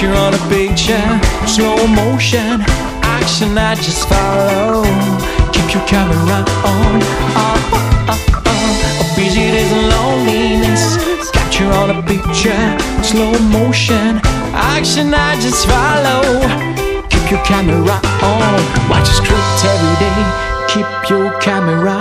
Capture on a picture, slow motion, action I just follow. Keep your camera on. Oh, oh, oh, oh. Busy days and loneliness. Capture on a picture, slow motion, action I just follow. Keep your camera on. Watch a script every day. Keep your camera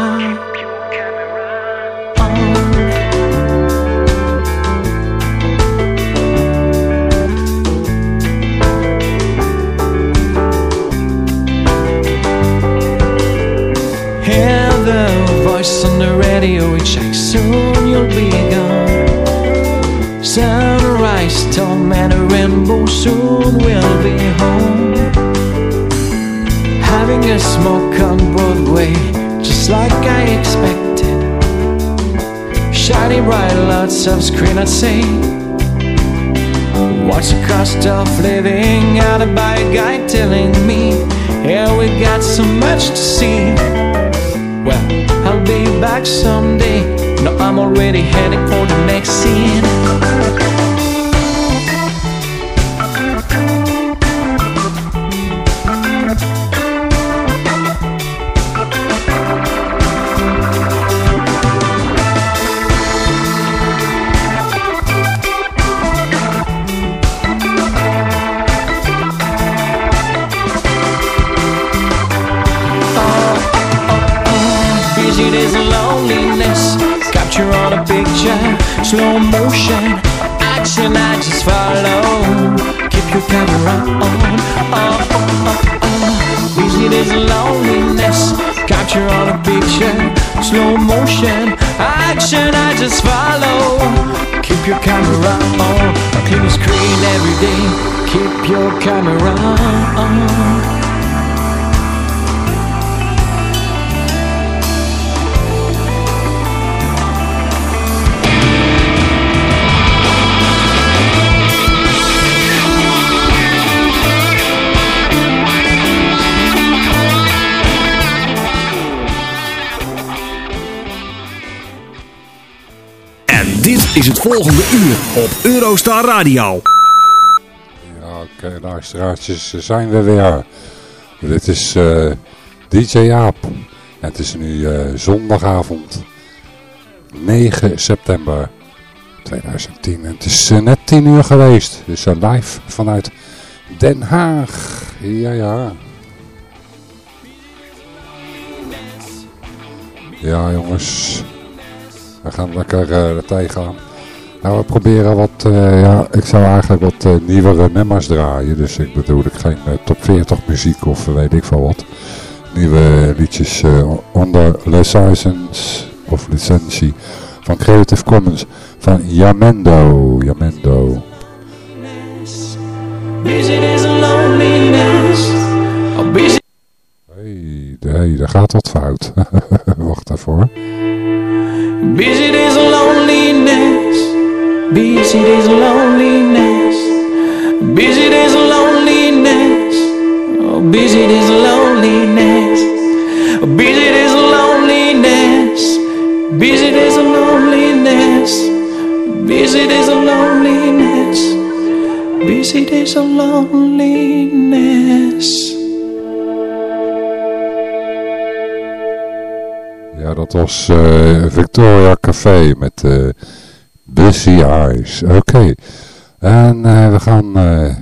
radio, it soon you'll be gone. Sunrise, storm and a rainbow, soon we'll be home. Having a smoke on Broadway, just like I expected. Shining bright, lots of screen, I'd say. What's the cost of living? Out by a guy telling me, yeah, we got so much to see. Well, I'll be back someday. No, I'm already heading for the next scene. Action I just follow. Keep your camera on. Clean screen every day. Keep your camera on. Is het volgende uur op Eurostar Radio. Ja, oké, luisteraartjes, eh, zijn we weer. Dit is eh, DJ Jaap. Het is nu eh, zondagavond 9 september 2010. En het is eh, net 10 uur geweest. Dus uh, live vanuit Den Haag. Ja, ja. Ja, jongens. We gaan lekker er tegenaan. Nou, we proberen wat, eh, ja, ik zou eigenlijk wat eh, nieuwere nummers draaien. Dus ik bedoel ik geen eh, top 40 muziek of weet ik veel wat. Nieuwe liedjes eh, onder license of licentie van Creative Commons van Yamendo. Yamendo. Hey, hey, daar gaat wat fout. Wacht hoor. Busy days of loneliness. Busy days of loneliness. Busy days of loneliness. Oh, busy days of loneliness. Busy days of loneliness. Busy days of loneliness. Busy days of loneliness. Busy days of loneliness. Ja, dat was eh, Victoria Café met eh Busy Eyes. Oké. En eh, we gaan eh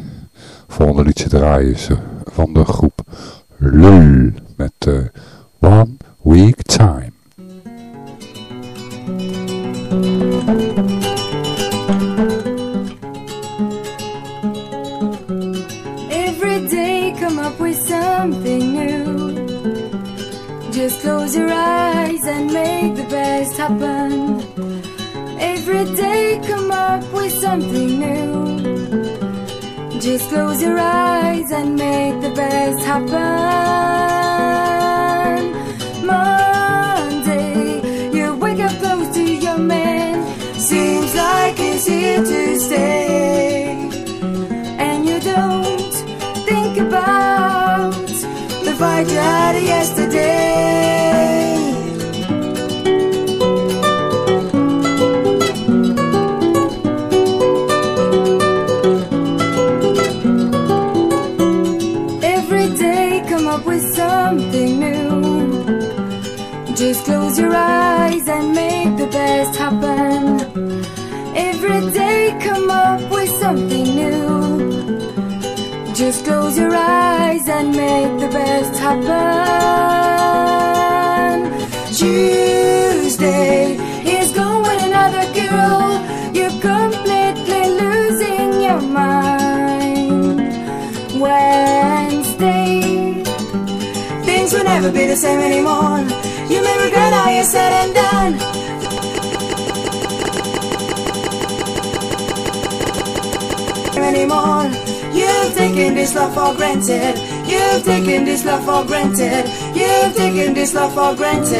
volgende liedje draaien van de groep Lul met One Week Time. Something new. Just close your eyes and make the best happen. Monday, you wake up close to your man. Seems like he's here to stay and you don't think about the fight you had yesterday. Close your eyes and make the best happen. Tuesday is going with another girl. You're completely losing your mind. Wednesday, things will never be the same anymore. You may regret all you said and done. Anymore. Taken this love for granted. You've taken this love for granted. You've taken this love for granted.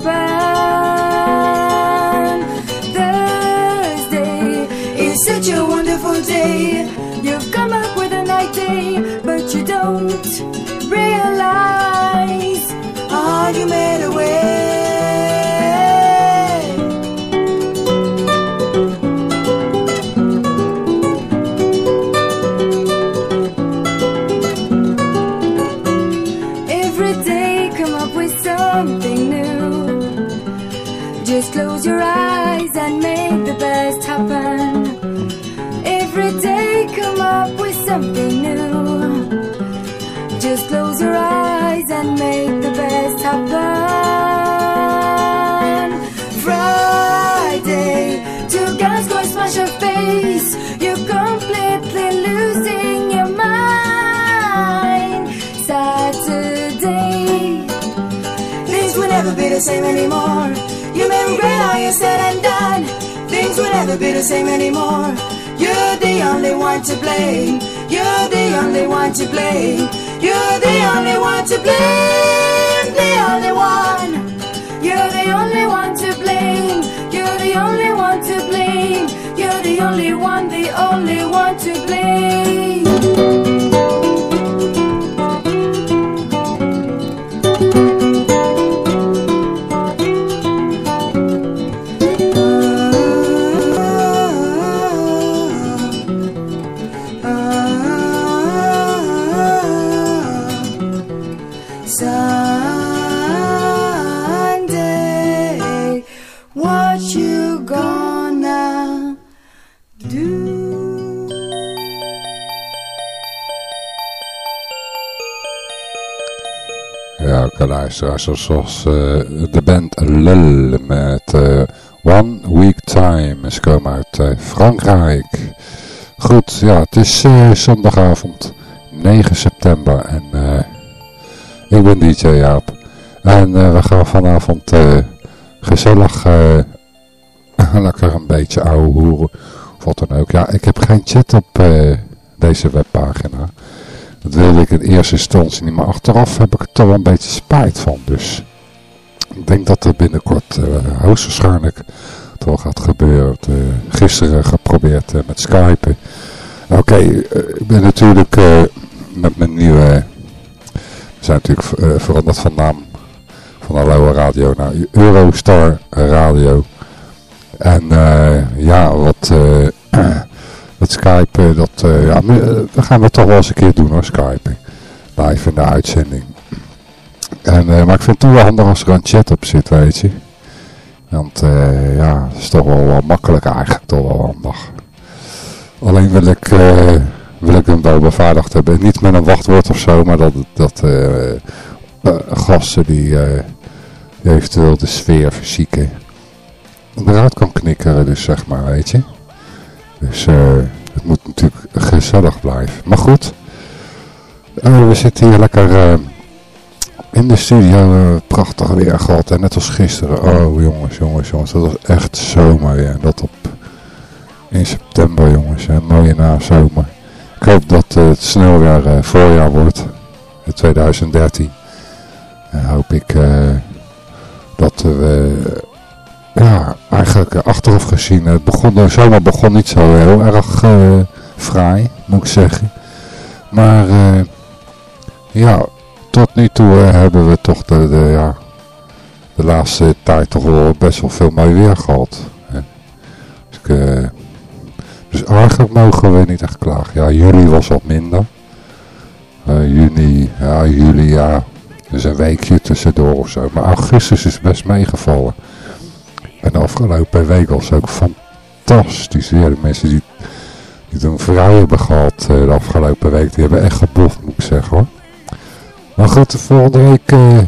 Happen. Thursday is such a wonderful day. You've come up with an idea, but you don't realize all you made away. Every the same anymore. You may regret all you said and done. Things will never be the same anymore. You're the only one to blame. You're the only one to blame. You're the only one to blame. The only one. You're the only one to blame. You're the only one to blame. You're the only one, the only one to blame. Luisteraars, zoals eh, de band Lul met eh, One Week Time is komen uit eh, Frankrijk. Goed, ja, het is zondagavond 9 september en ik ben DJ Jaap. En we gaan vanavond gezellig lekker een beetje ouwe hoeren of wat dan ook. Ja, ik heb geen chat op deze webpagina. Dat wilde ik in eerste instantie niet, maar achteraf heb ik er toch wel een beetje spijt van. Dus ik denk dat er binnenkort uh, hoogstwaarschijnlijk toch gaat gebeuren. Uh, gisteren geprobeerd uh, met Skype. Oké, ik ben natuurlijk met mijn nieuwe... We zijn natuurlijk veranderd van naam van Aloha Radio naar Eurostar Radio. En ja, wat... Dat Skype, dat, uh, ja, dat gaan we toch wel eens een keer doen hoor, Skype. Live in de uitzending. En, uh, maar ik vind het toch wel handig als er een chat op zit, weet je. Want uh, ja, dat is toch wel, wel makkelijk eigenlijk, toch wel handig. Alleen wil ik, wil ik hem wel beveiligd hebben. Niet met een wachtwoord of zo, maar dat, dat gasten die, eventueel de sfeer verzieken eruit kan knikkeren, dus zeg maar, weet je. Dus uh, het moet natuurlijk gezellig blijven. Maar goed, uh, we zitten hier lekker uh, in de studio. prachtig weer gehad. En net als gisteren. Oh jongens, jongens, jongens. Dat was echt zomer weer. Dat op in september jongens. Een mooie nazomer. Ik hoop dat het snel weer voorjaar wordt. In 2013. En hoop ik dat we ja, eigenlijk achteraf gezien, het begon, de zomer begon niet zo heel erg fraai, moet ik zeggen. Maar ja, tot nu toe hebben we toch de, de, ja, de laatste tijd toch wel best wel veel mooi weer gehad. Dus, ik, dus eigenlijk mogen we niet echt klagen. Ja, juli was wat minder. juni, ja, juli, ja, dus een weekje tussendoor of zo. Maar augustus is best meegevallen. En de afgelopen week was ook fantastisch. Ja, de mensen die, die een vrij hebben gehad eh, de afgelopen week, die hebben echt geboft, moet ik zeggen hoor. Maar goed, de volgende week, uh,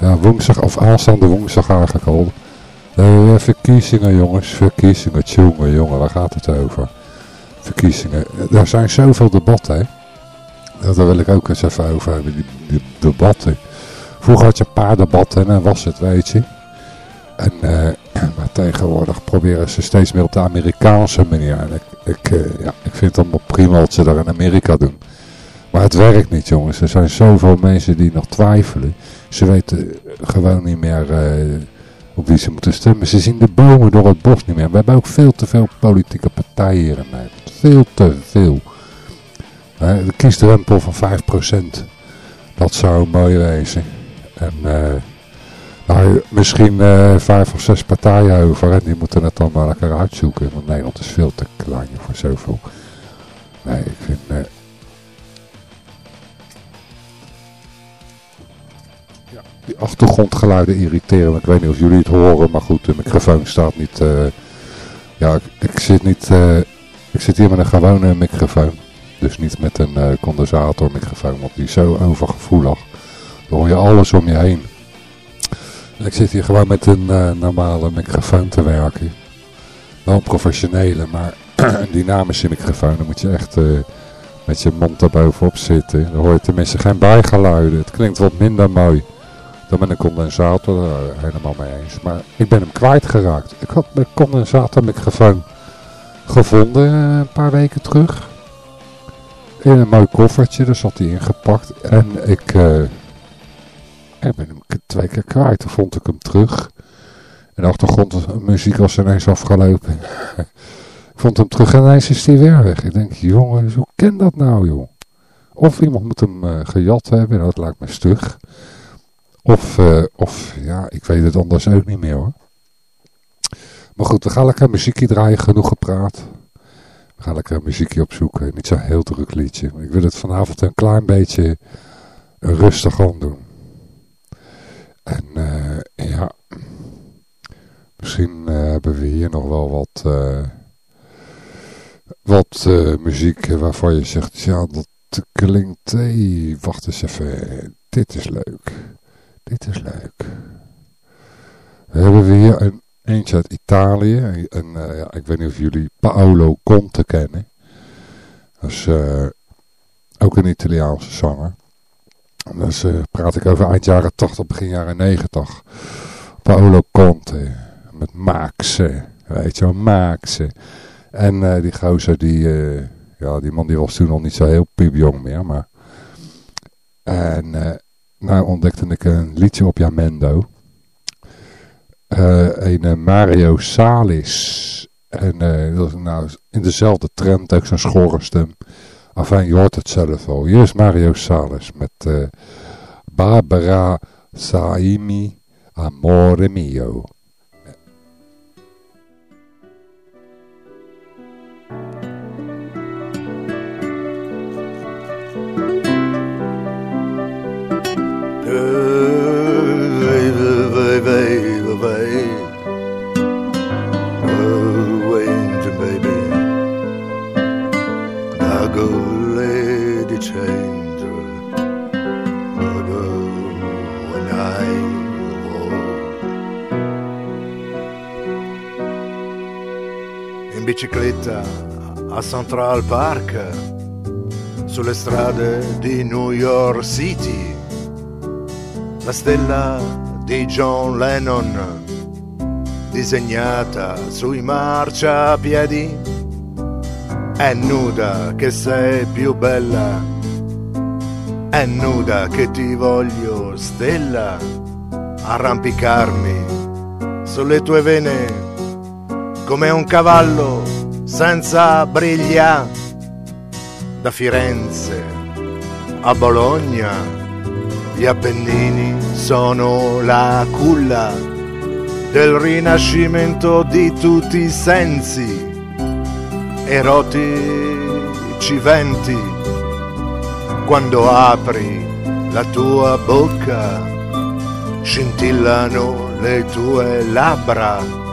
ja, woensdag of aanstaande woensdag eigenlijk al. Uh, verkiezingen jongens, verkiezingen, jongen, jongen, waar gaat het over? Verkiezingen, er zijn zoveel debatten hè. Daar wil ik ook eens even over hebben, die, die debatten. Vroeger had je een paar debatten en was het, weet je. En, maar tegenwoordig proberen ze steeds meer op de Amerikaanse manier. En ik, ik, uh, ja, ik vind het allemaal prima wat ze daar in Amerika doen. Maar het werkt niet jongens. Er zijn zoveel mensen die nog twijfelen. Ze weten gewoon niet meer uh, op wie ze moeten stemmen. Ze zien de bomen door het bos niet meer. We hebben ook veel te veel politieke partijen hier in Nederland. Veel te veel. de kiesdrempel van 5%. Dat zou mooi wezen. En... Uh, nou, misschien uh, vijf of zes partijen over en die moeten het dan maar lekker uitzoeken. Want Nederland is veel te klein voor zoveel. Nee, ik vind... Uh... Ja, die achtergrondgeluiden irriteren. Ik weet niet of jullie het horen, maar goed, de microfoon staat niet... Uh... Ja, ik, ik, zit niet... ik zit hier met een gewone microfoon. Dus niet met een condensatormicrofoon, want die is zo overgevoelig. Dan hoor je alles om je heen. Ik zit hier gewoon met een uh, normale microfoon te werken. Wel een professionele, maar een dynamische microfoon. Dan moet je echt uh, met je mond erbovenop zitten. Dan hoor je tenminste geen bijgeluiden. Het klinkt wat minder mooi dan met een condensator. Daar helemaal mee eens. Maar ik ben hem kwijtgeraakt. Ik had mijn condensatormicrofoon gevonden uh, een paar weken terug. In een mooi koffertje, daar zat hij ingepakt. En ik ik ben hem twee keer kwijt. Toen vond ik hem terug. En de achtergrondmuziek was ineens afgelopen. ik vond hem terug en ineens is hij weer weg. Ik denk, jongen, hoe ken dat nou, joh? Of iemand moet hem uh, gejat hebben, dat lijkt me stug. Of, uh, of, ja, ik weet het anders ook niet meer hoor. Maar goed, we gaan lekker muziekje draaien, genoeg gepraat. We gaan lekker muziekje opzoeken, niet zo'n heel druk liedje. Ik wil het vanavond een klein beetje rustig aan doen. En uh, ja, misschien uh, hebben we hier nog wel wat, uh, wat muziek waarvan je zegt, ja dat klinkt, hey, wacht eens even, dit is leuk, dit is leuk. We hebben we hier een eentje uit Italië, en ja, ik weet niet of jullie Paolo Conte kennen. Dat is ook een Italiaanse zanger. Dus uh, praat ik over eind jaren 80, begin jaren 90. Paolo Conte. Met Maxe. Weet je wel, Maxe. En uh, die gozer, die, uh, ja, die man die was toen nog niet zo heel piepjong meer. Maar... En nou ontdekte ik een liedje op Jamendo. een Mario Salis. En dat nou in dezelfde trend ook zo'n schorre stem. Enfin, je hoort het zelf al. Hier is Mario Salas met uh, Barbara Saimi, Amore Mio. Bicicletta a Central Park, sulle strade di New York City, la stella di John Lennon, disegnata sui marciapiedi, è nuda che sei più bella, è nuda che ti voglio stella, arrampicarmi sulle tue vene come un cavallo senza briglia da Firenze a Bologna gli Appennini sono la culla del rinascimento di tutti i sensi erotici venti quando apri la tua bocca scintillano le tue labbra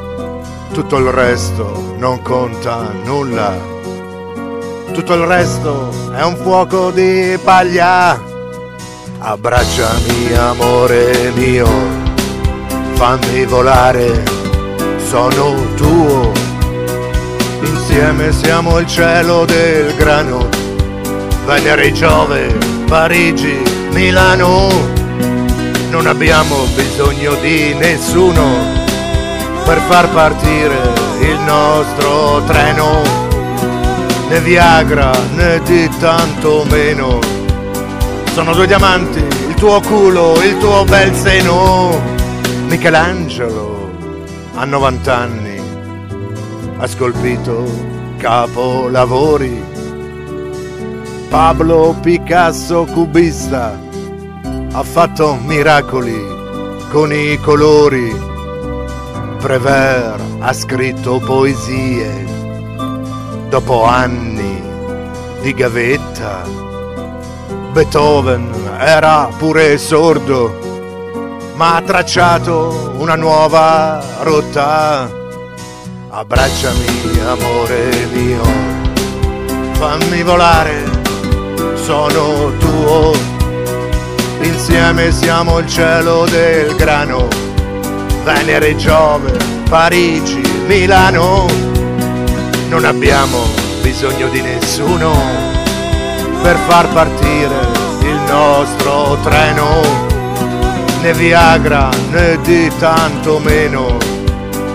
tutto il resto non conta nulla. Tutto il resto è un fuoco di paglia. Abbracciami amore mio. Fammi volare. Sono tuo. Insieme siamo il cielo del grano. Venere Giove Parigi Milano. Non abbiamo bisogno di nessuno per far partire il nostro treno. Né Viagra né di tanto meno. Sono due diamanti il tuo culo il tuo bel seno. Michelangelo a 90 anni ha scolpito capolavori. Pablo Picasso cubista ha fatto miracoli con i colori Prévert ha scritto poesie dopo anni di gavetta. Beethoven era pure sordo, ma ha tracciato una nuova rotta. Abbracciami, amore mio, fammi volare, sono tuo. Insieme siamo il cielo del grano Venere, Giove, Parigi, Milano. Non abbiamo bisogno di nessuno per far partire il nostro treno. Né Viagra né di tanto meno.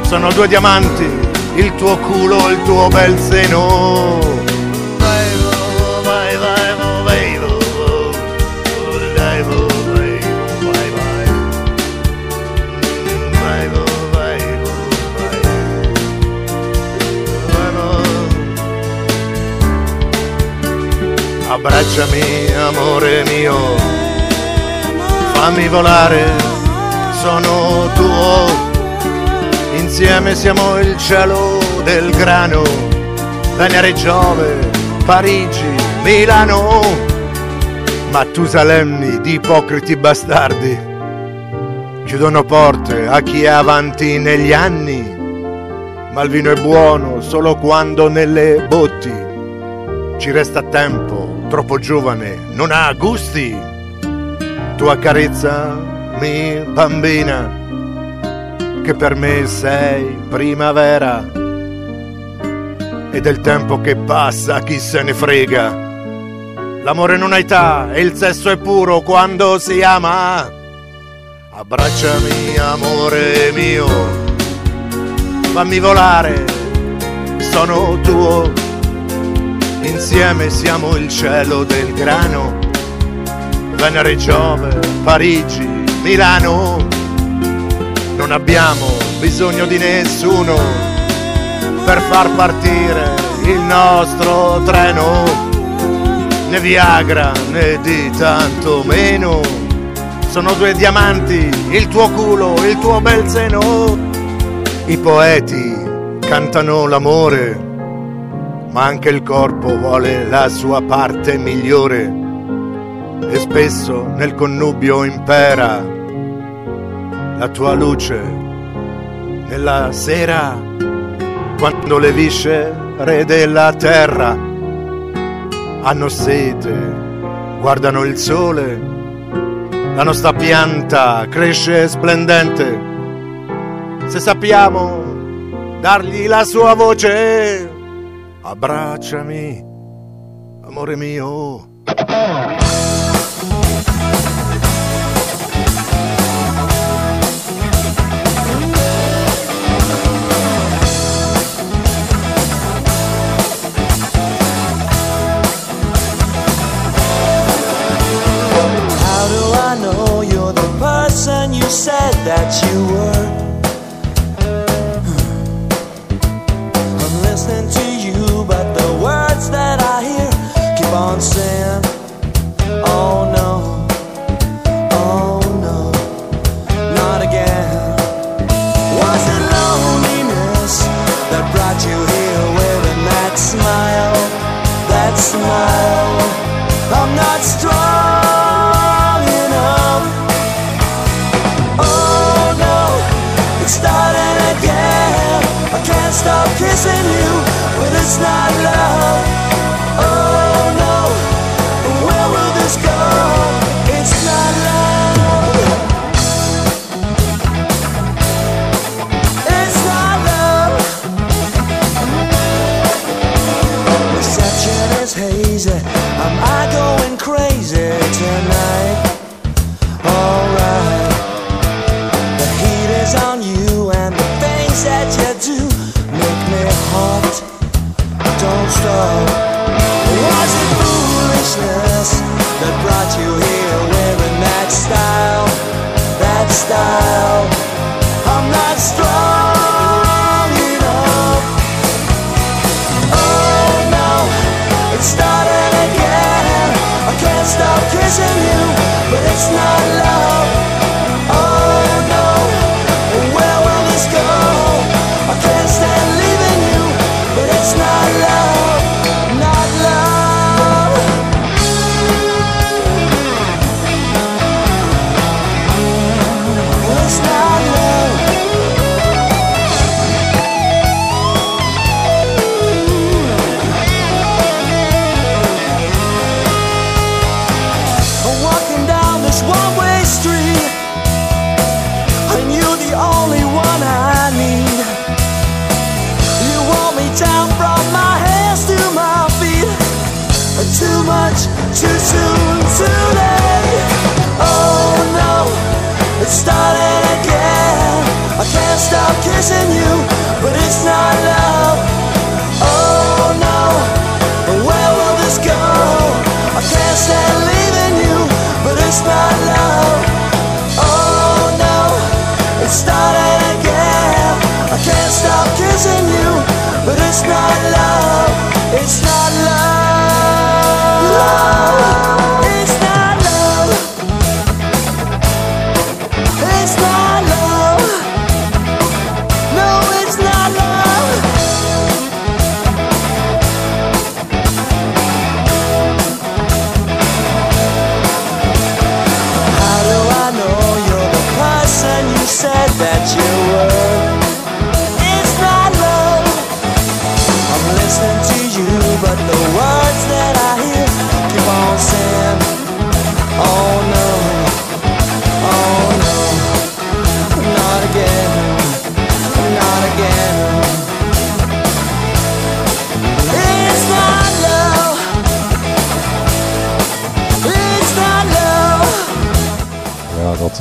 Sono due diamanti, il tuo culo, il tuo bel seno. Abbracciami, amore mio, fammi volare, sono tuo. Insieme siamo il cielo del grano, Venere Giove, Parigi, Milano. Mattusalemmi di ipocriti bastardi. Chiudono porte a chi è avanti negli anni, ma il vino è buono solo quando nelle botti. Ci resta tempo troppo giovane, non ha gusti. Tu accarezzami, bambina, che per me sei primavera. E del tempo che passa chi se ne frega. L'amore non ha età e il sesso è puro quando si ama. Abbracciami, amore mio, fammi volare, sono tuo Insieme siamo il cielo del grano, Venere Giove, Parigi, Milano. Non abbiamo bisogno di nessuno per far partire il nostro treno, né Viagra né di tanto meno. Sono due diamanti, il tuo culo, il tuo bel seno. I poeti cantano l'amore ma anche il corpo vuole la sua parte migliore e spesso nel connubio impera la tua luce nella sera quando le viscere della terra hanno sete, guardano il sole, la nostra pianta cresce splendente. Se sappiamo dargli la sua voce, abbracciami, amore mio. you said that you were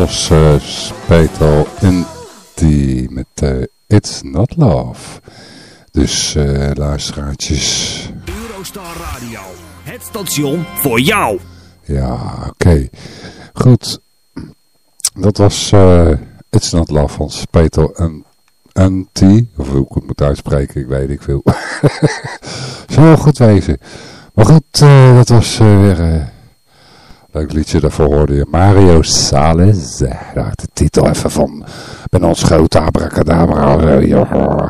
was eh Speto Inti met eh, It's Not Love. Dus eh luisteraartjes, Eurostar Radio. Het station voor jou. ja, oké. Goed, dat was eh It's Not Love van Speto Inti. Of hoe ik het moet uitspreken, ik weet ik veel. Wel goed wezen. Maar goed, dat was weer... eh Leuk liedje, daarvoor hoorde je Mario Sales. Eh, Daar de titel even van. Ben ons grote abracadabra. eh,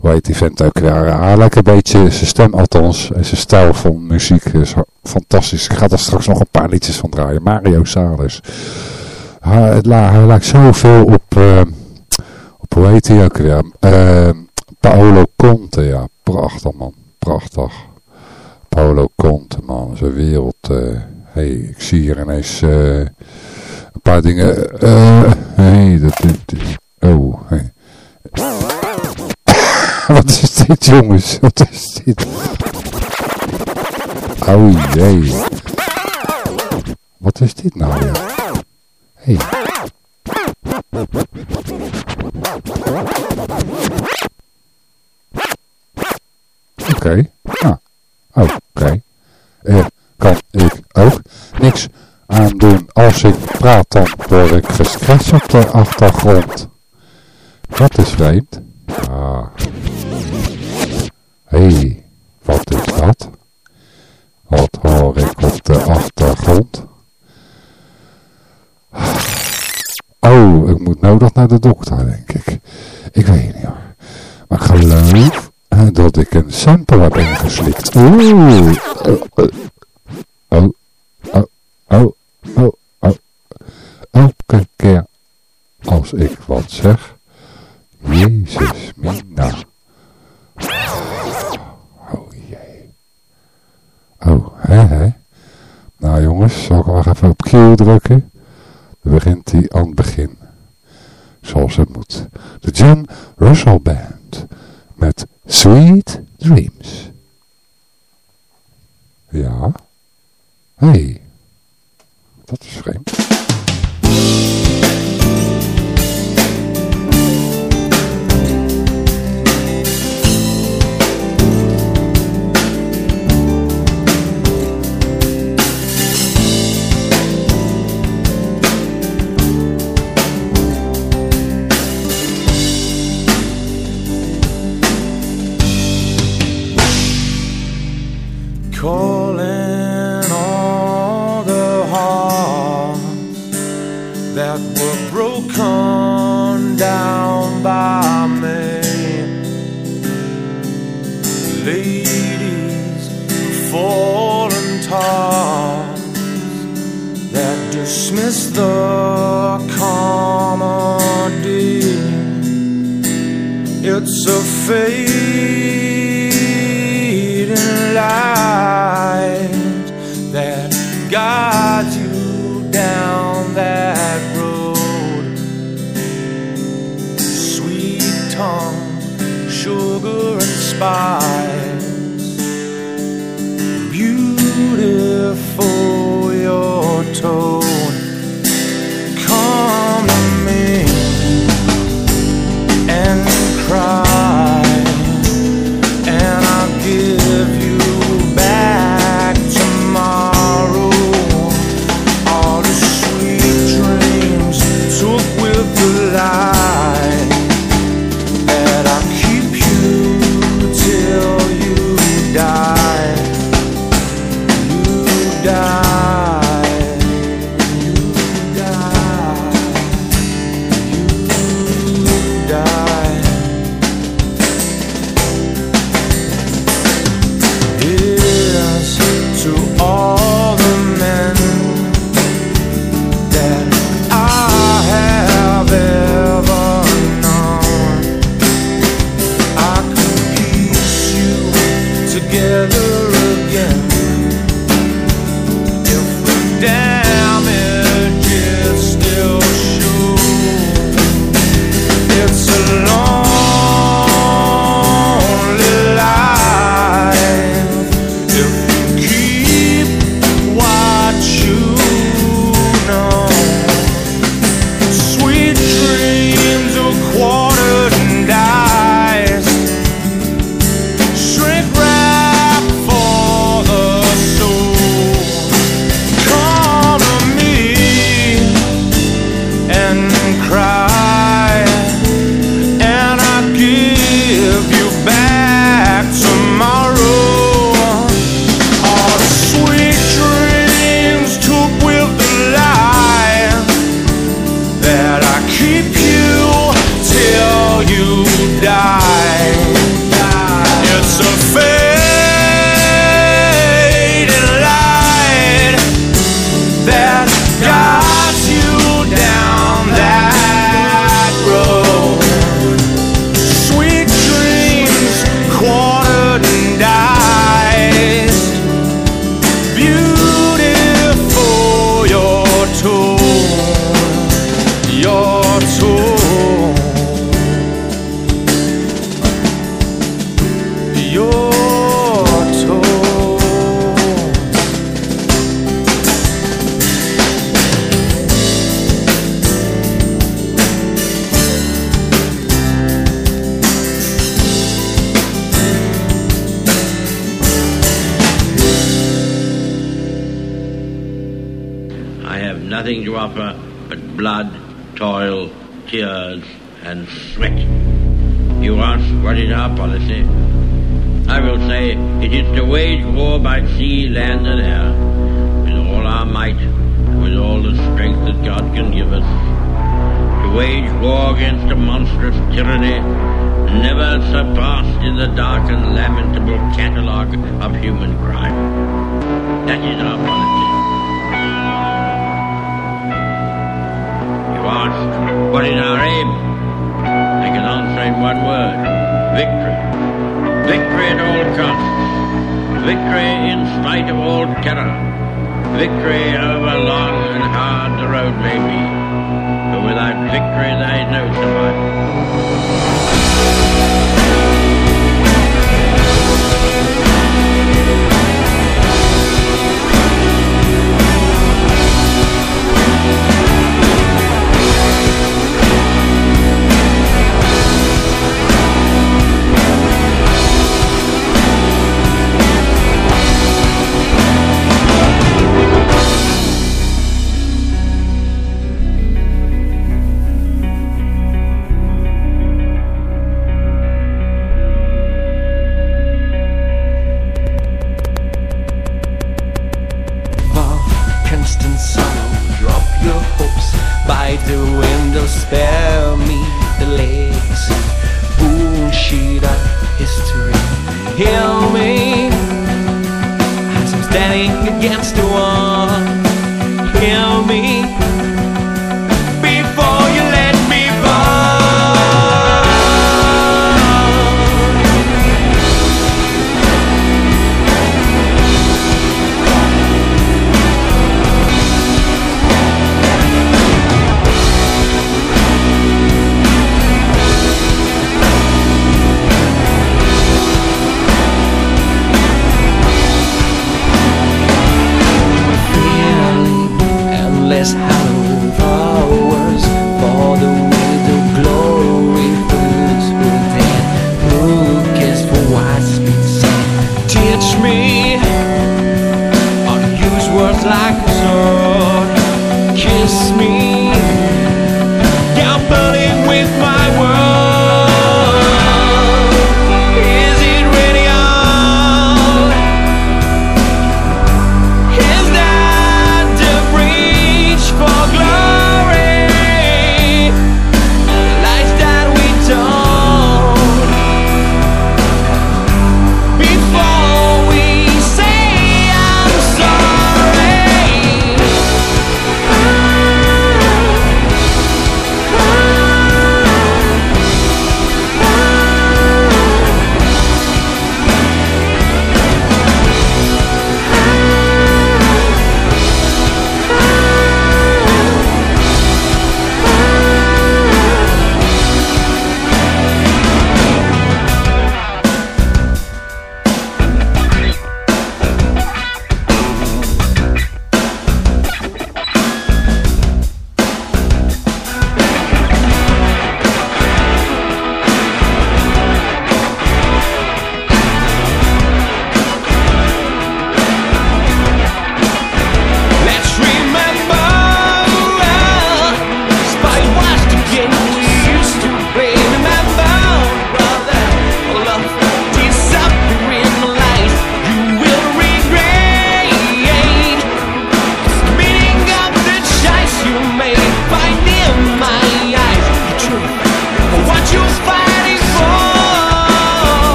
Hoe heet die vent ook weer? Lekker een beetje zijn stem althans. En zijn stijl van muziek is fantastisch. Ik ga er straks nog een paar liedjes van draaien. Mario Sales. Hij, hij lijkt zoveel op, eh, op hoe heet hij ook weer? Eh, Paolo Conte, ja. Prachtig man, prachtig. Paolo Conte man, zijn wereld... eh, hey, ik zie hier ineens eh, een paar dingen. eh hey, dat, dit- oh, hey. Wat is dit, jongens? Wat is dit? Oh jee. Wat is dit nou weer? Hey. Oké. Ah. Oké. Eh, kan ik ook niks aan doen. Als ik praat, dan word ik gescratcht op de achtergrond. Dat is vreemd. Ah. Hé, hey, wat is dat? Wat hoor ik op de achtergrond? Oh, ik moet nodig naar de dokter, denk ik. Ik weet niet hoor. Maar geloof eh, dat ik een sample heb ingeslikt. Oeh. Oh, Oh, oh, oh. Elke keer als ik wat zeg. Jezus, Mina. Oh jee. Oh, hè hè. Nou jongens, zal ik maar even op Q drukken? Dan begint hij aan het begin. Zoals het moet. De Jim Russell Band. Met Sweet Dreams. Ja. Hey. Dat is vreemd. is the comedy It's a fading light That guides you down that road. Sweet tongue, sugar and spice.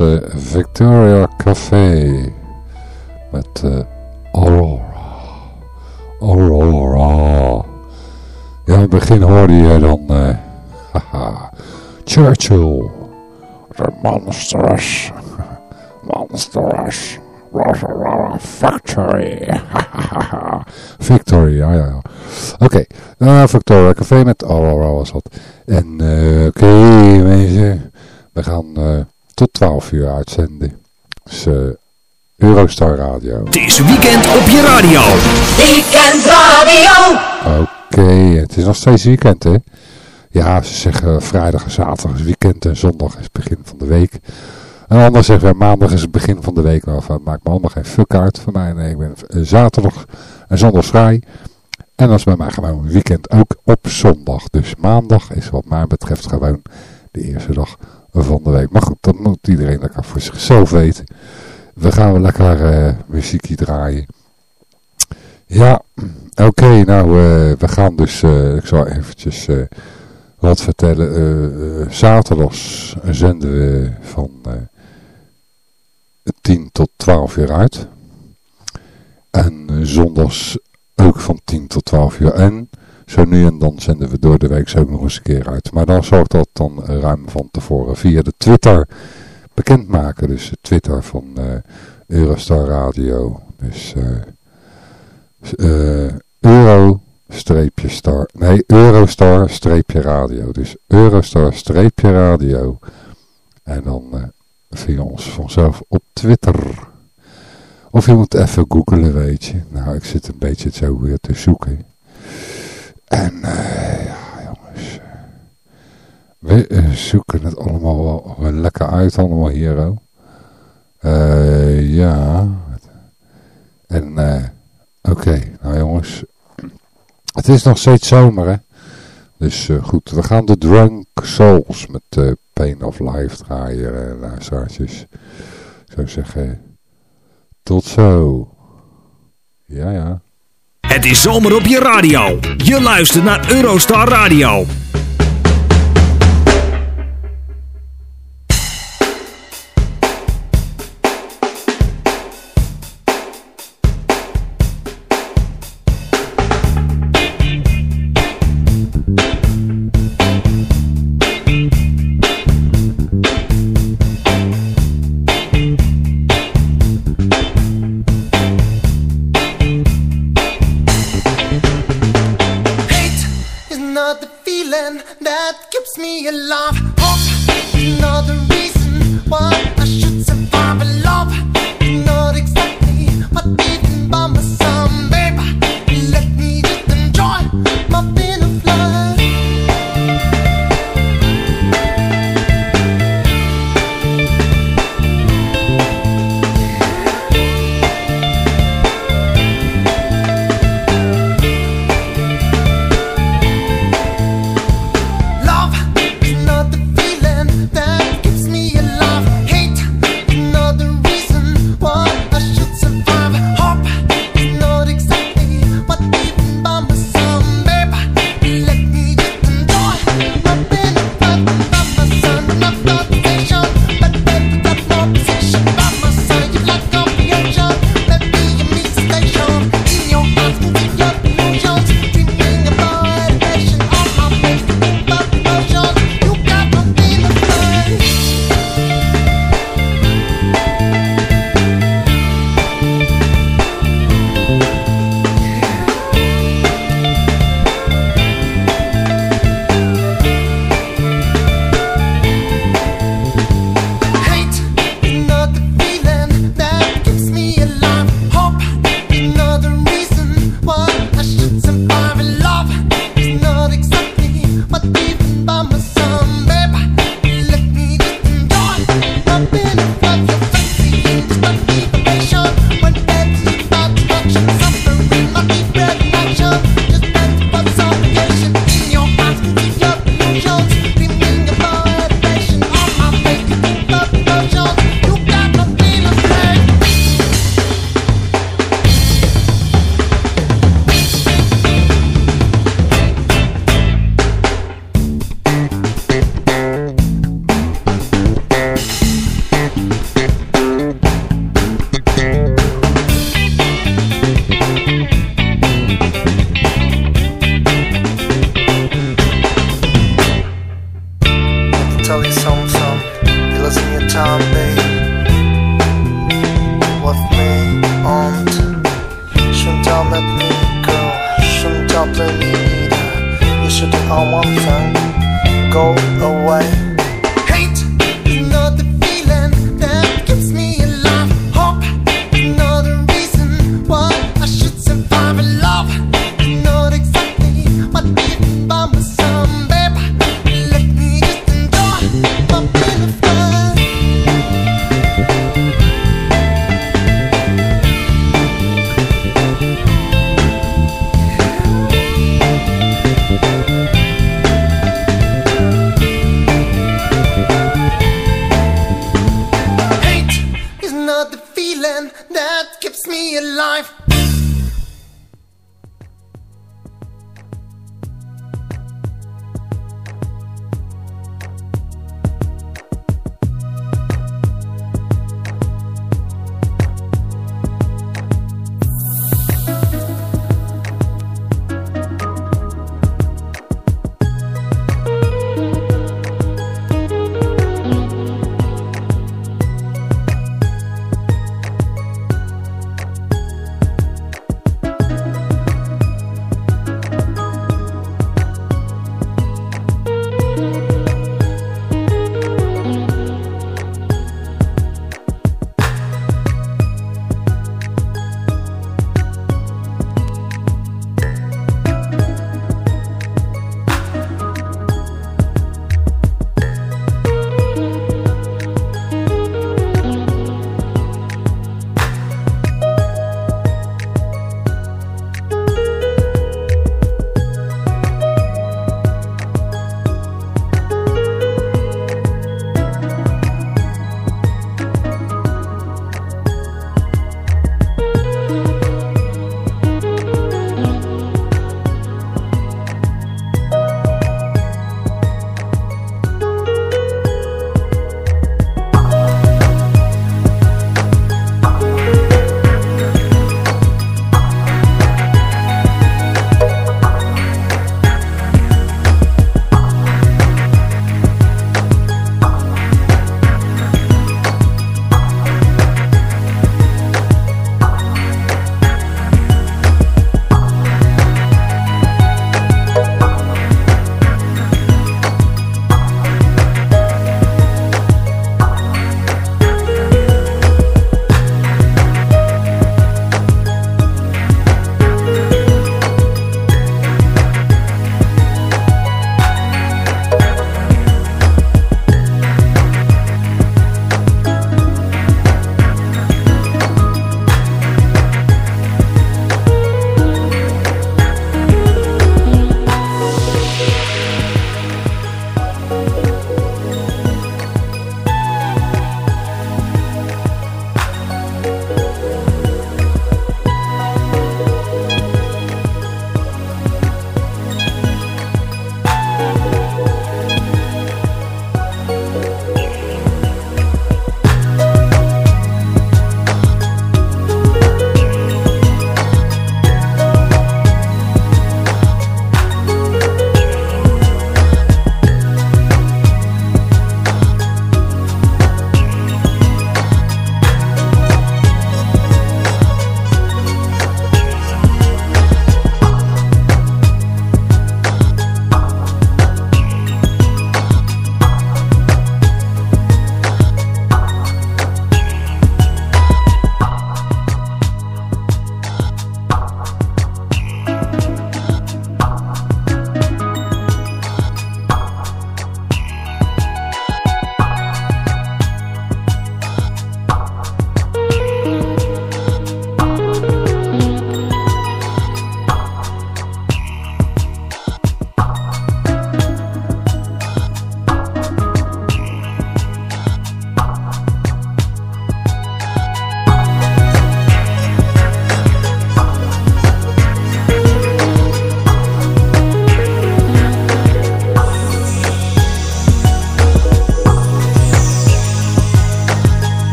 Eh, Victoria Café met eh, Aurora. Aurora. Ja, in het begin hoorde je dan... Uh, haha, Churchill. The monsters. Monsters. Factory. Victory, ja, ja, ja. Oké, okay. nou, Victoria Café met Aurora was dat. En oké, mensen. We gaan tot 12 uur uitzenden. Dus uh, Eurostar Radio. Het is weekend op je radio. Weekend Radio. Oké, okay, het is nog steeds weekend, hè? Ja, ze zeggen vrijdag en zaterdag is weekend en zondag is het begin van de week. En anders zeggen we maandag is het begin van de week. Het maakt me allemaal geen fuck uit voor mij. Nee, ik ben zaterdag en zondag vrij. En dat is bij mij gewoon een weekend ook op zondag. Dus maandag is wat mij betreft gewoon de eerste dag van de week. Maar goed, dat moet iedereen lekker voor zichzelf weten. We gaan lekker uh, muziekje draaien. Ja, oké, nou, uh, we gaan dus, uh, ik zal eventjes wat vertellen. zaterdags zenden we van 10 tot 12 uur uit. En zondags ook van 10 tot 12 uur. En zo nu en dan zenden we door de week ook nog eens een keer uit. Maar dan zorgt dat dan ruim van tevoren via de Twitter bekendmaken. Dus de Twitter van uh, Eurostar Radio. Dus uh, Euro streepje star. Nee, Eurostar streepje radio. Dus Eurostar streepje radio. En dan je ons vanzelf op Twitter. Of je moet even googlen, weet je. Nou, ik zit een beetje zo weer te zoeken. En uh, ja, jongens. We uh, zoeken het allemaal wel, lekker uit, allemaal hier. Uh, ja. En, oké. Nou jongens. Het is nog steeds zomer, hè. Dus goed, we gaan de Drunk Souls met Pain of Life draaien, uh, luisteraartjes. Ik zou zeggen... Tot zo. Ja, ja. Het is zomer op je radio. Je luistert naar Eurostar Radio.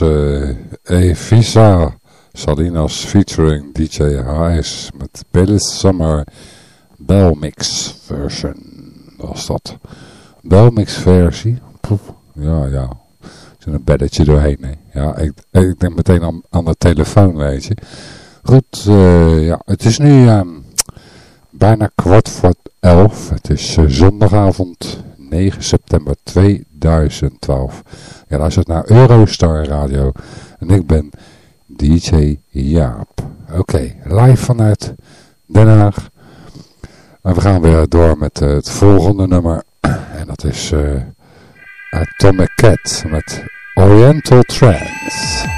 Eh Evisa Salinas featuring DJ HS met Billis Summer Belmix version. Was dat. Belmix versie? Ja, ja. Zo'n een beddetje doorheen. Hè. Ja, ik, ik denk meteen aan, aan de telefoon, weet je. Goed, eh, ja, het is nu ehm, bijna kwart voor elf. Het is eh, zondagavond 9 september 2012. Ja, luistert naar Eurostar Radio. En ik ben DJ Jaap. Oké, live vanuit Den Haag. En we gaan weer door met eh, het volgende nummer. En dat is eh Atomic Cat met Oriental Trance.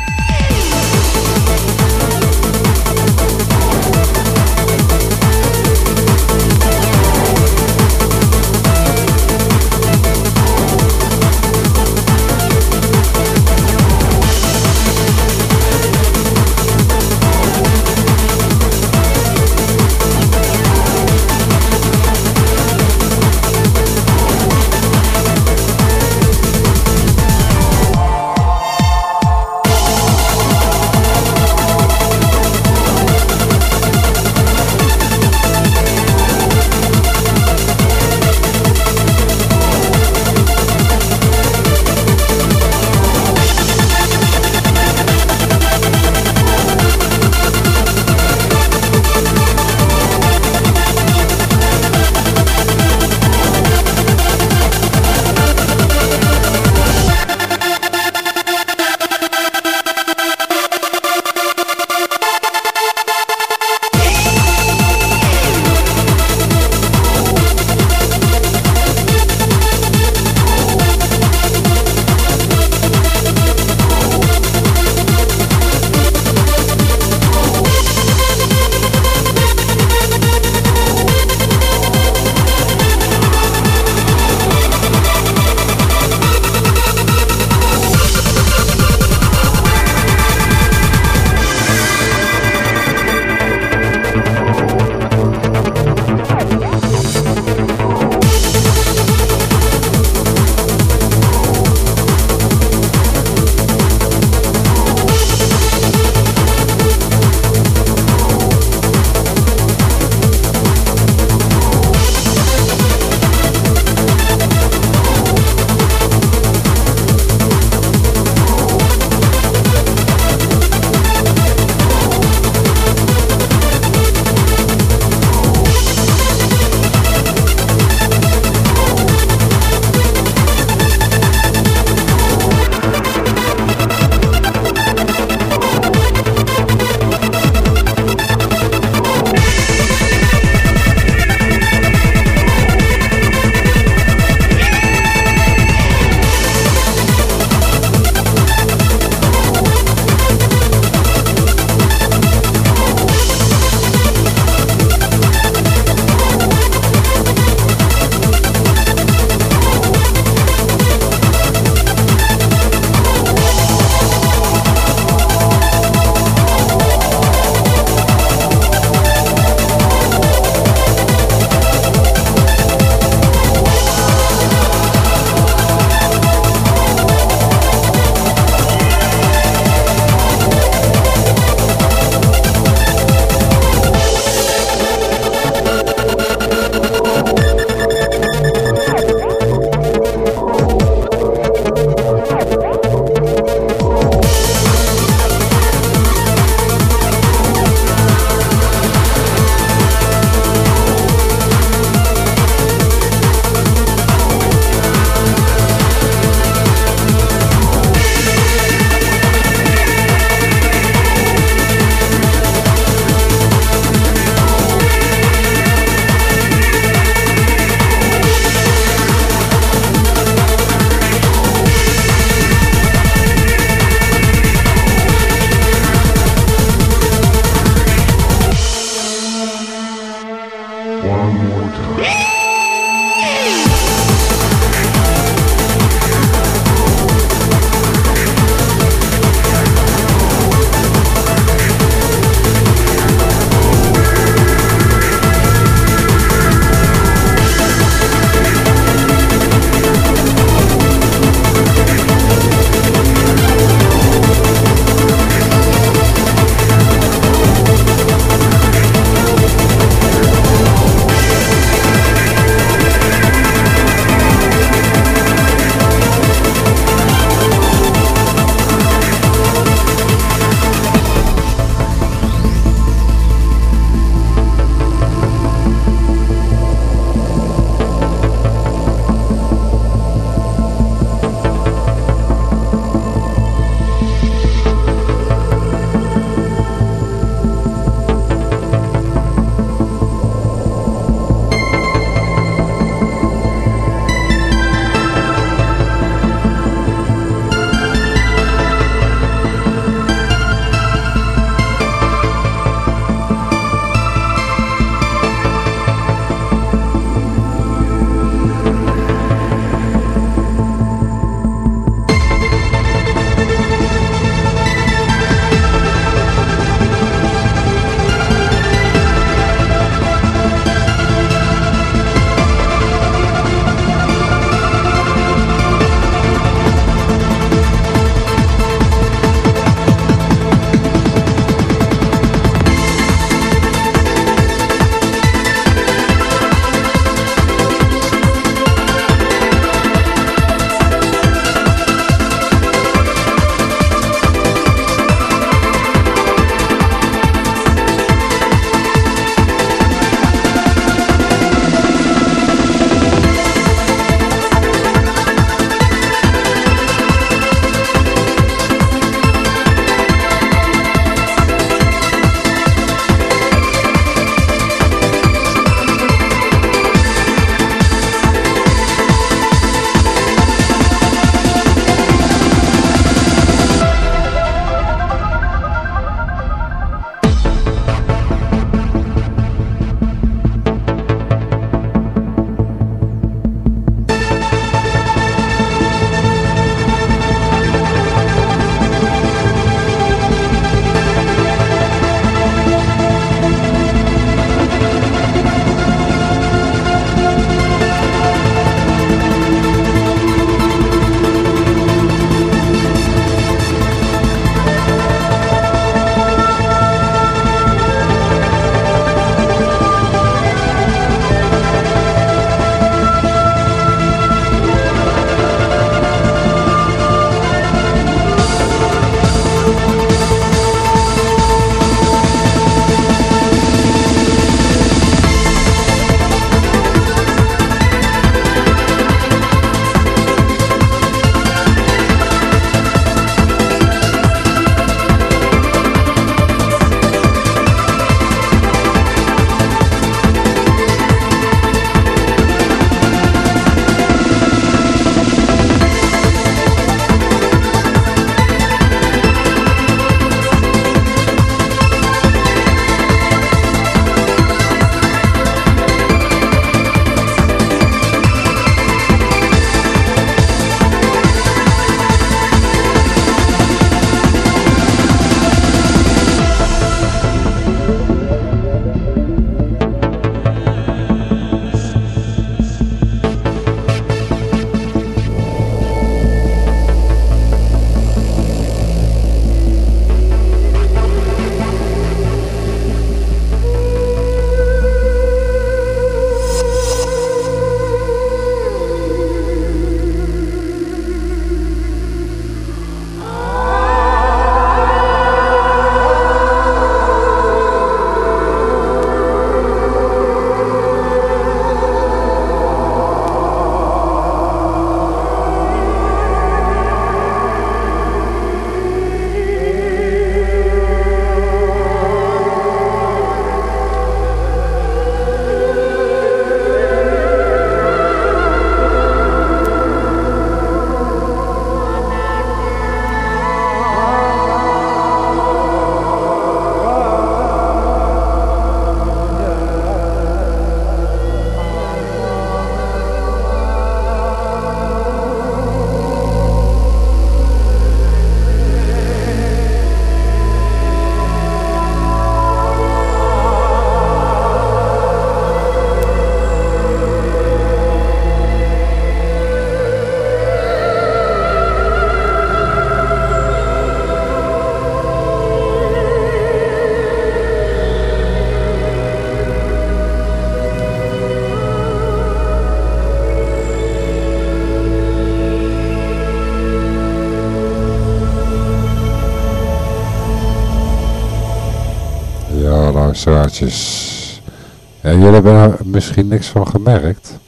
Ja, jullie hebben er misschien niks van gemerkt.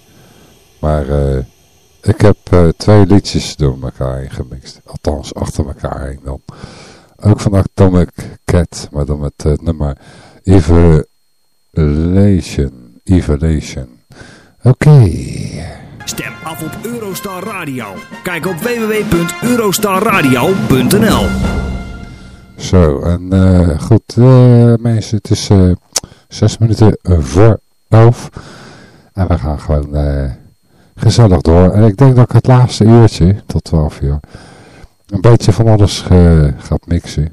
Maar eh, ik heb eh, twee liedjes door elkaar heen gemixt. Althans, achter elkaar heen dan. Ook van Atomic Cat, maar dan met het nummer Evolution. Evolution. Oké. Stem af op Eurostar Radio. Kijk op www.eurostarradio.nl Zo, en eh, goed, eh, mensen, het is eh, zes minuten voor elf. En we gaan gewoon eh, gezellig door. En ik denk dat ik het laatste uurtje, tot twaalf uur, een beetje van alles eh, ga mixen.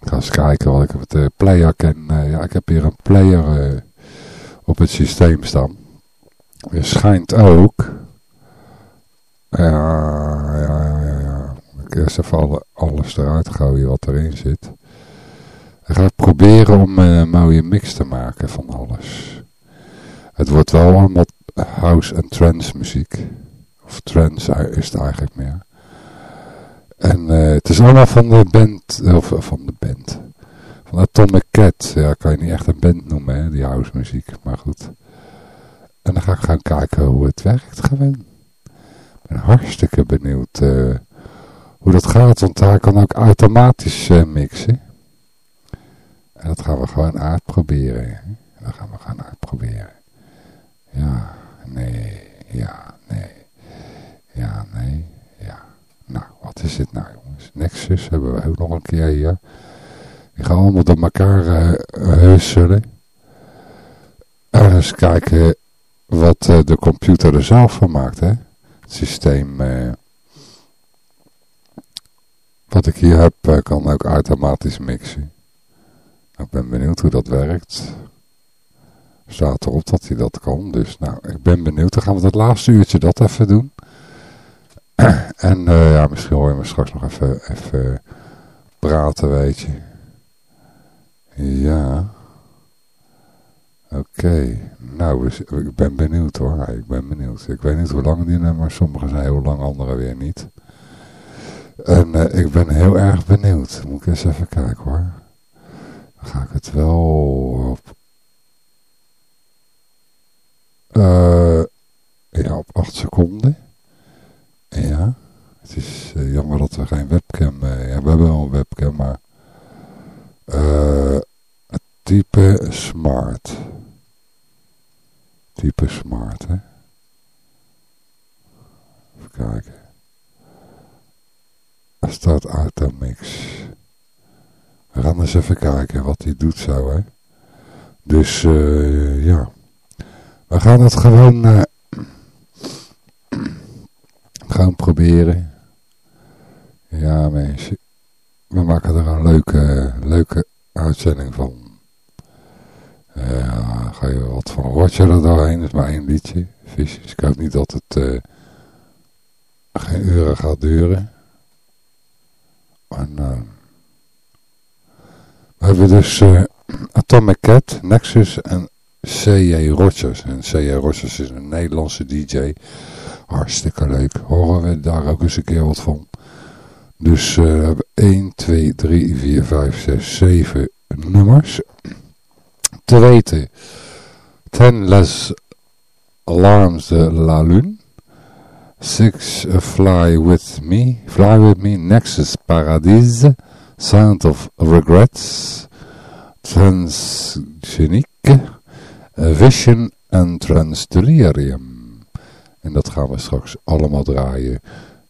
Ik ga eens kijken wat ik op de player ken. Eh, ja, ik heb hier een player eh, op het systeem staan. Er schijnt ook... Ja, ja, ja. ja. Ik eerst even alle- alles eruit gooien wat erin zit. Ga proberen om eh, een mooie mix te maken van alles. Het wordt wel allemaal house en trance muziek. Of trance is het eigenlijk meer. En eh, het is allemaal van de band, of eh, van de band. Van Atomic Cat. Ja, kan je niet echt een band noemen, hè, die house muziek. Maar goed. En dan ga ik gaan kijken hoe het werkt gewoon. Ik ben hartstikke benieuwd hoe dat gaat. Want hij kan ook automatisch mixen. En dat gaan we gewoon uitproberen. Dat gaan we gaan uitproberen. Ja, nee, ja, nee. Ja, nee, ja. Nou, wat is dit nou jongens? Nexus hebben we ook nog een keer hier. Die gaan allemaal door elkaar eh husselen. En eens kijken wat eh, de computer er zelf van maakt, hè. Het systeem eh, wat ik hier heb kan ook automatisch mixen. Ik ben benieuwd hoe dat werkt. Staat erop dat hij dat kan. Dus nou, ik ben benieuwd. Dan gaan we het laatste uurtje dat even doen. en eh, ja, misschien hoor je me straks nog even, even praten, weet je. Ja. Oké. Nou, ik ben benieuwd hoor. Ik ben benieuwd. Ik weet niet hoe lang die nummers. Sommige zijn heel lang, andere weer niet. En eh, ik ben heel erg benieuwd. Moet ik eens even kijken hoor. Ga ik het wel op... eh, ja, op 8 seconden. Ja. Het is eh, jammer dat we geen webcam... eh, ja, we hebben wel een webcam, maar... het type smart. Type smart, hè. Even kijken. Er staat Automix. We gaan eens even kijken wat hij doet zo, hè. Dus, eh, ja. We gaan het gewoon, eh, gaan proberen. Ja, mensen. We maken er een leuke, leuke uitzending van. Ja, ga je wat van Roger er doorheen. Dat is maar één liedje. Visjes. Ik hoop niet dat het eh, geen uren gaat duren. En, we hebben dus eh, Atomic Cat, Nexus en C.J. Rogers. En C.J. Rogers is een Nederlandse DJ. Hartstikke leuk. Horen we daar ook eens een keer wat van. Dus eh, we hebben 1, 2, 3, 4, 5, 6, 7 nummers. Te weten. Ten Les Alarms de La Lune. Six uh, Fly With Me. Fly With Me. Nexus Paradise. Sound of Regrets. Transgenique. Vision en Transdelirium. En dat gaan we straks allemaal draaien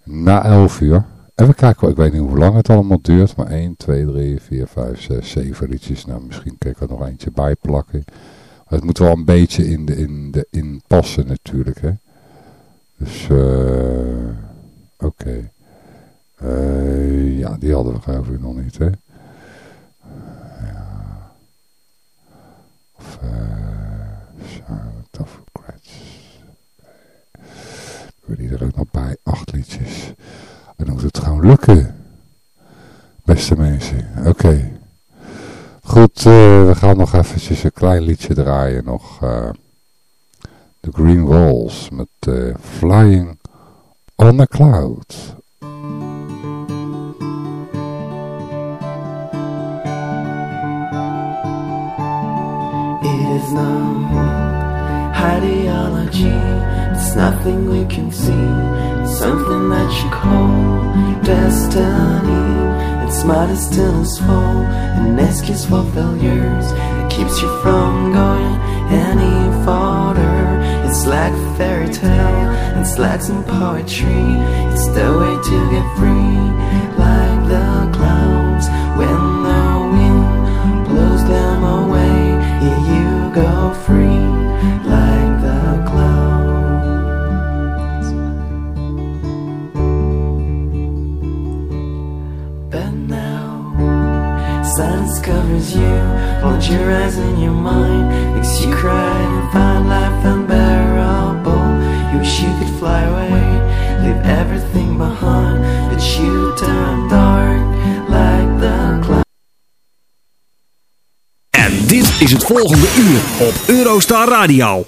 na 11 uur. Even kijken, ik weet niet hoe lang het allemaal duurt, maar 1, 2, 3, 4, 5, 6, 7 liedjes. Nou, misschien kan ik er nog eentje bij plakken. Het moet wel een beetje in, de, in, de, in passen natuurlijk, hè. Dus, eh, oké. Eh, ja, die hadden we geloof nog niet, hè. Ja. Of, eh, Sound of Regrets. We die er ook nog bij, acht liedjes. En dan moet het gewoon lukken. Beste mensen, oké. Goed, eh, we gaan nog eventjes een klein liedje draaien. Nog eh The Green Walls met eh, Flying on a Cloud. Is ideology. It's nothing we can see. It's something that you call destiny. It's modest till it's full, an excuse for failures It keeps you from going any farther. It's like fairy tale, it's like some poetry. It's the way to get free, like volgende uur op Eurostar Radio.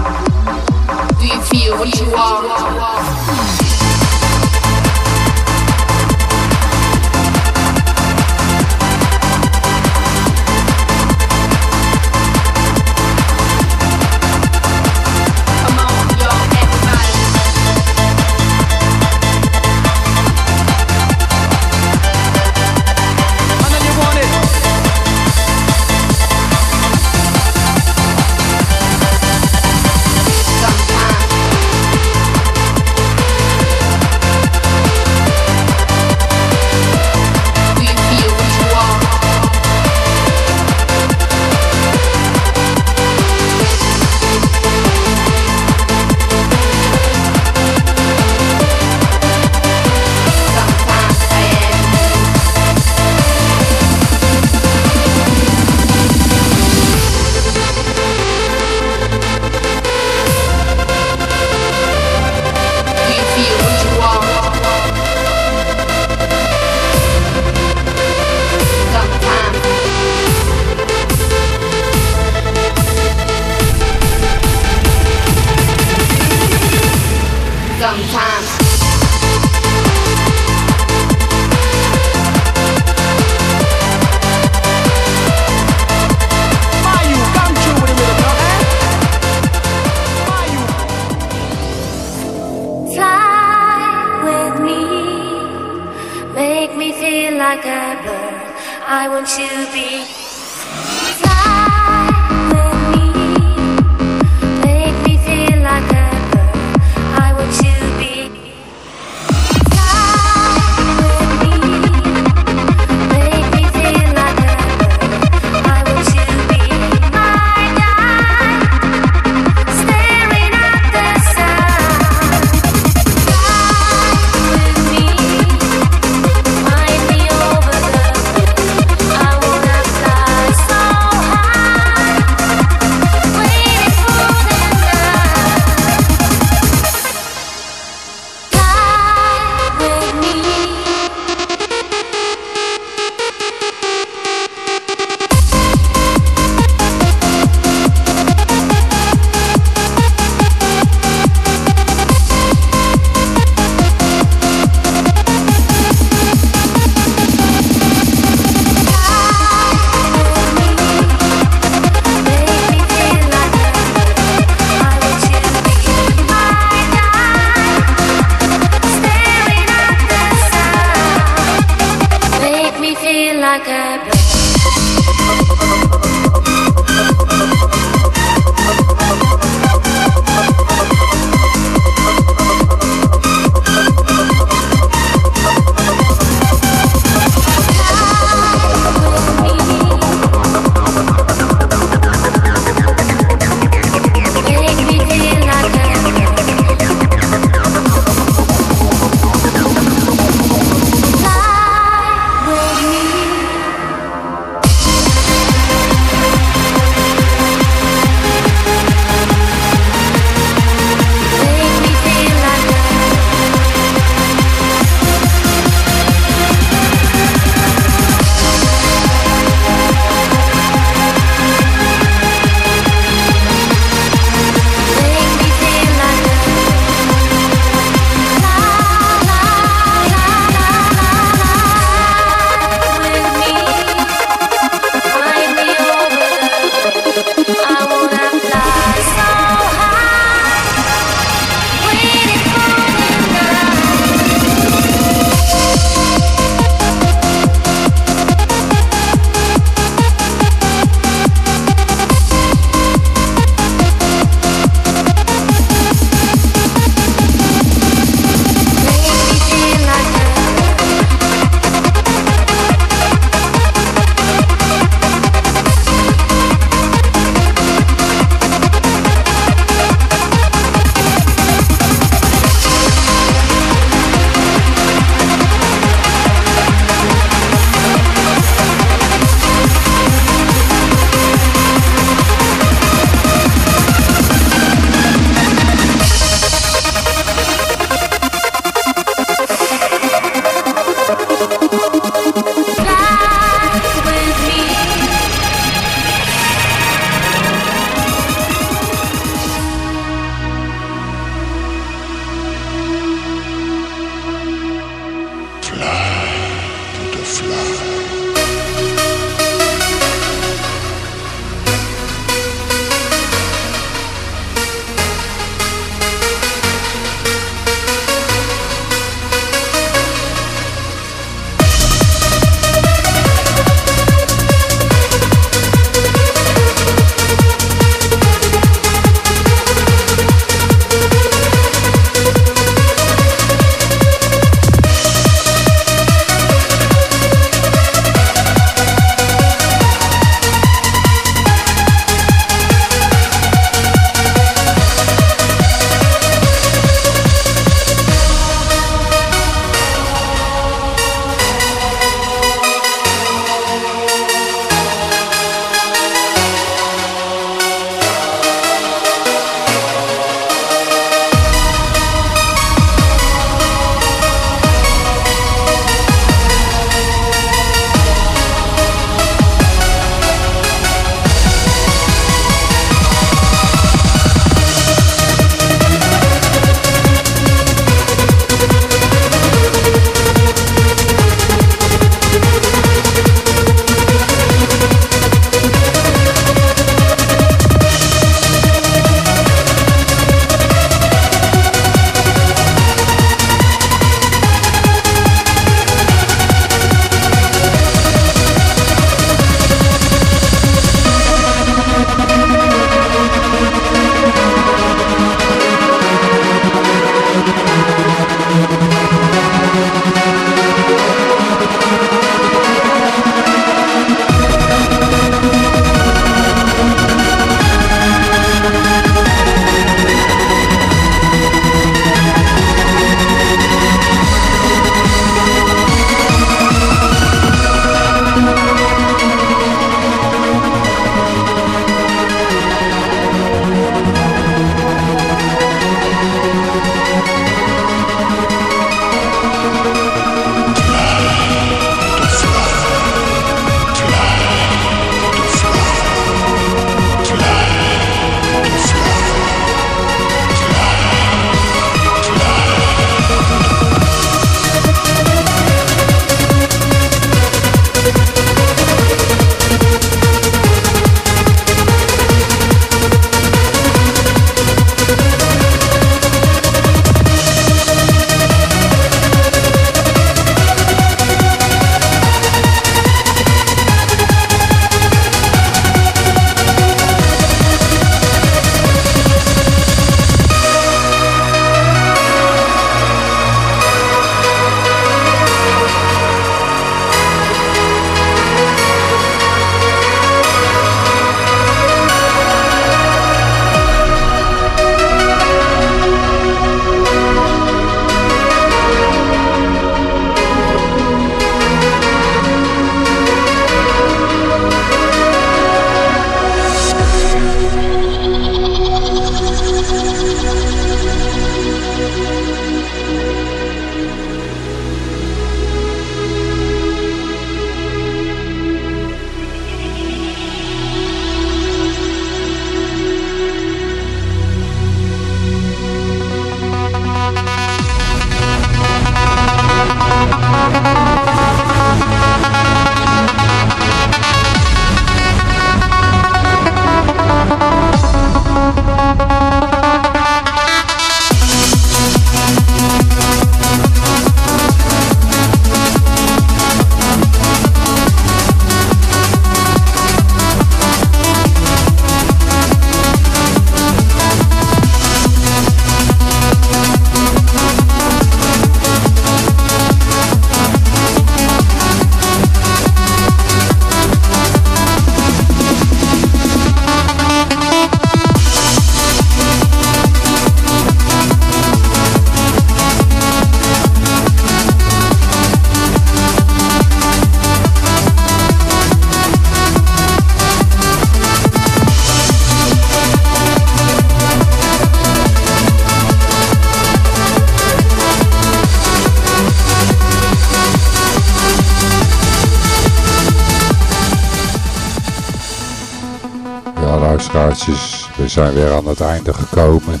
Zijn weer aan het einde gekomen.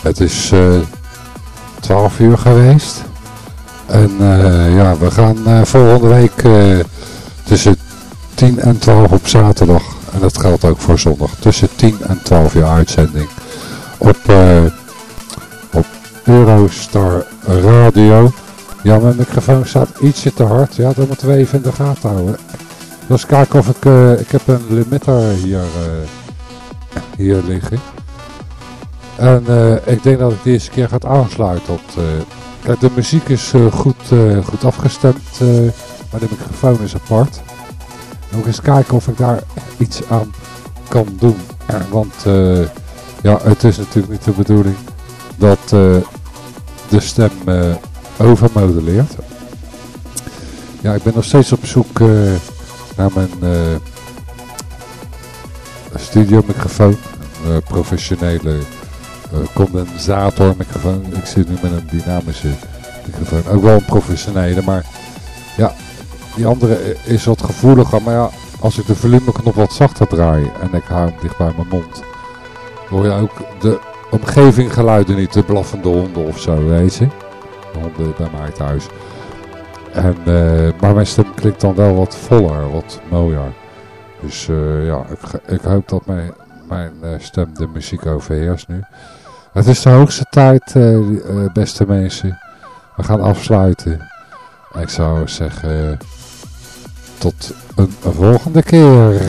Het is eh 12 uur geweest. En eh, ja, we gaan eh, volgende week tussen 10 en 12 op zaterdag. En dat geldt ook voor zondag. Tussen 10 en 12 uur uitzending. Op, op Eurostar Radio. Ja, mijn microfoon staat ietsje te hard. Ja, dat moeten we even in de gaten houden. Dus kijken of ik... ik heb een limiter hier, hier liggen. En eh, ik denk dat ik de eerste keer ga aansluiten op... de- kijk, de muziek is eh, goed, eh, goed afgestemd. eh, maar de microfoon is apart. Dan moet eens kijken of ik daar iets aan kan doen. Want eh, ja, het is natuurlijk niet de bedoeling dat eh, de stem eh, overmoduleert. Ja, ik ben nog steeds op zoek eh, naar mijn eh studiomicrofoon. Eh, professionele eh, condensatormicrofoon. Ik zit nu met een dynamische microfoon. Ook wel een professionele, maar ja, die andere is wat gevoeliger. Maar ja, als ik de volumeknop wat zachter draai en ik hou hem dicht bij mijn mond, hoor je ook de omgevinggeluiden niet. De blaffende honden of zo, weet je. De honden bij mij thuis. En, eh, maar mijn stem klinkt dan wel wat voller, wat mooier. Dus ja, ik, ik hoop dat mijn, mijn eh, stem de muziek overheerst nu. Het is de hoogste tijd, eh, eh, beste mensen. We gaan afsluiten. Ik zou zeggen, tot een volgende keer.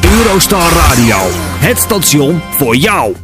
Eurostar Radio, het station voor jou.